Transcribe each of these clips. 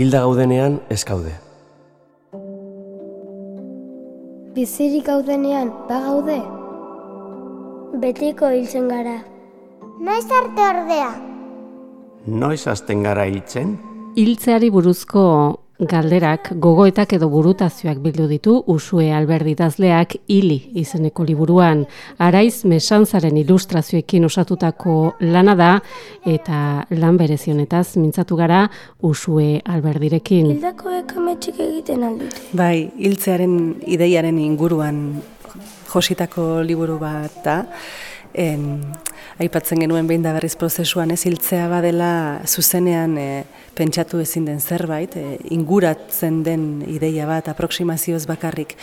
Hilda gaudenean ez gaude. Bizirik gaudenean ba gaude? Betiko hiltzen gara. Noiz arte ordea? Noiz hasten gara hiltzen? Hiltzeari buruzko galderak, gogoetak edo burutazioak bildu ditu Usue Alberditazleak hili izeneko liburuan. Araiz mesantzaren ilustrazioekin osatutako lana da eta lan berezionetaz mintzatu gara Usue Alberdirekin. Hildako ekametxik egiten aldut. Bai, hiltzearen ideiaren inguruan jositako liburu bat da. En, aipatzen genuen behin da berriz prozesuan ez hiltzea badela zuzenean e, pentsatu ezin den zerbait, e, inguratzen den ideia bat, aproksimazioz bakarrik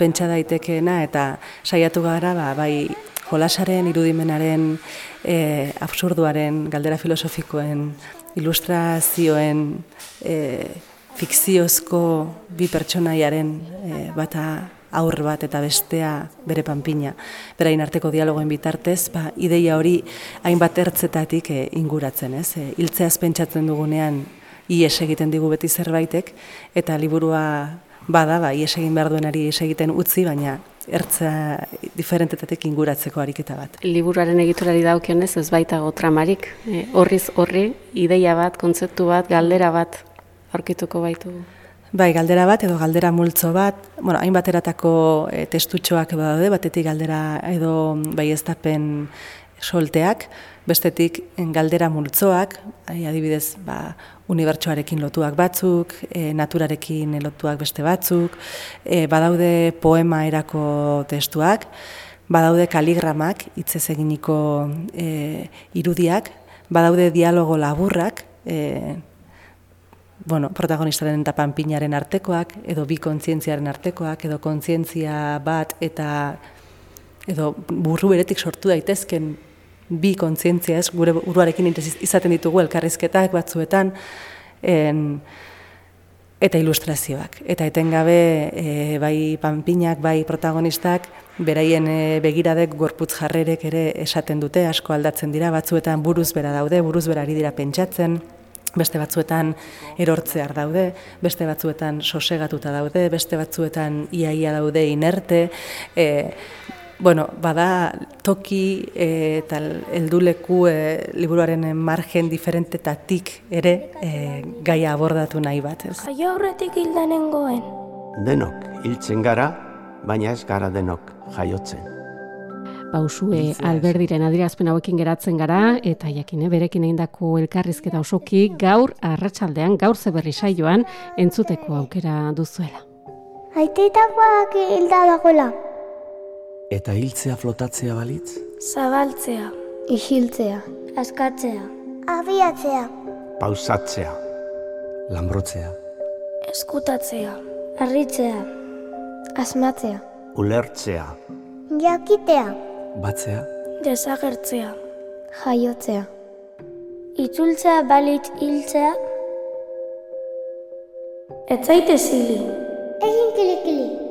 pentsa daitekeena eta saiatu gara ba, bai jolasaren, irudimenaren, e, absurduaren, galdera filosofikoen, ilustrazioen, e, fikziozko bi pertsonaiaren e, bata aur bat eta bestea bere panpina. Berain arteko dialogoen bitartez, ba, ideia hori hainbat ertzetatik e, inguratzen, ez? E, hiltzeaz pentsatzen dugunean ies egiten digu beti zerbaitek, eta liburua bada, ba, ies egin behar duenari ies egiten utzi, baina ertza diferentetatik inguratzeko ariketa bat. Liburuaren egiturari daukionez ez baita tramarik, e, horriz horri, ideia bat, kontzeptu bat, galdera bat, aurkituko baitu. Bai, galdera bat edo galdera multzo bat, bueno, hainbat eratako e, testutxoak daude, batetik galdera edo bai ez solteak, bestetik galdera multzoak, adibidez, ba, unibertsoarekin lotuak batzuk, e, naturarekin lotuak beste batzuk, e, badaude poema erako testuak, badaude kaligramak, hitzez eginiko e, irudiak, badaude dialogo laburrak, e, bueno, protagonistaren eta panpinaren artekoak, edo bi kontzientziaren artekoak, edo kontzientzia bat eta edo burru beretik sortu daitezken bi kontzientzia ez, gure buruarekin izaten ditugu elkarrizketak batzuetan, en, eta ilustrazioak. Eta etengabe e, bai panpinak, bai protagonistak, beraien e, begiradek gorputz jarrerek ere esaten dute, asko aldatzen dira, batzuetan buruz bera daude, buruz berari dira pentsatzen, beste batzuetan erortzear daude, beste batzuetan sosegatuta daude, beste batzuetan iaia daude inerte, e, bueno, bada toki e, eta helduleku e, liburuaren margen diferentetatik ere e, gaia abordatu nahi bat. Ez? Jaio aurretik hildanengoen. Denok hiltzen gara, baina ez gara denok jaiotzen pausue alberdiren adirazpen hauekin geratzen gara, eta jakine berekin eindako elkarrizketa osoki gaur arratsaldean gaur zeberri saioan entzuteko aukera duzuela. Aiteitakoak hilda dagoela. Eta hiltzea flotatzea balitz? Zabaltzea. Isiltzea. Askatzea. Abiatzea. Pausatzea. Lambrotzea. Eskutatzea. Arritzea. Asmatzea. Ulertzea. Jakitea batzea, desagertzea, jaiotzea, itzultzea balit hiltzea, ez zaite zili. Egin kilikili.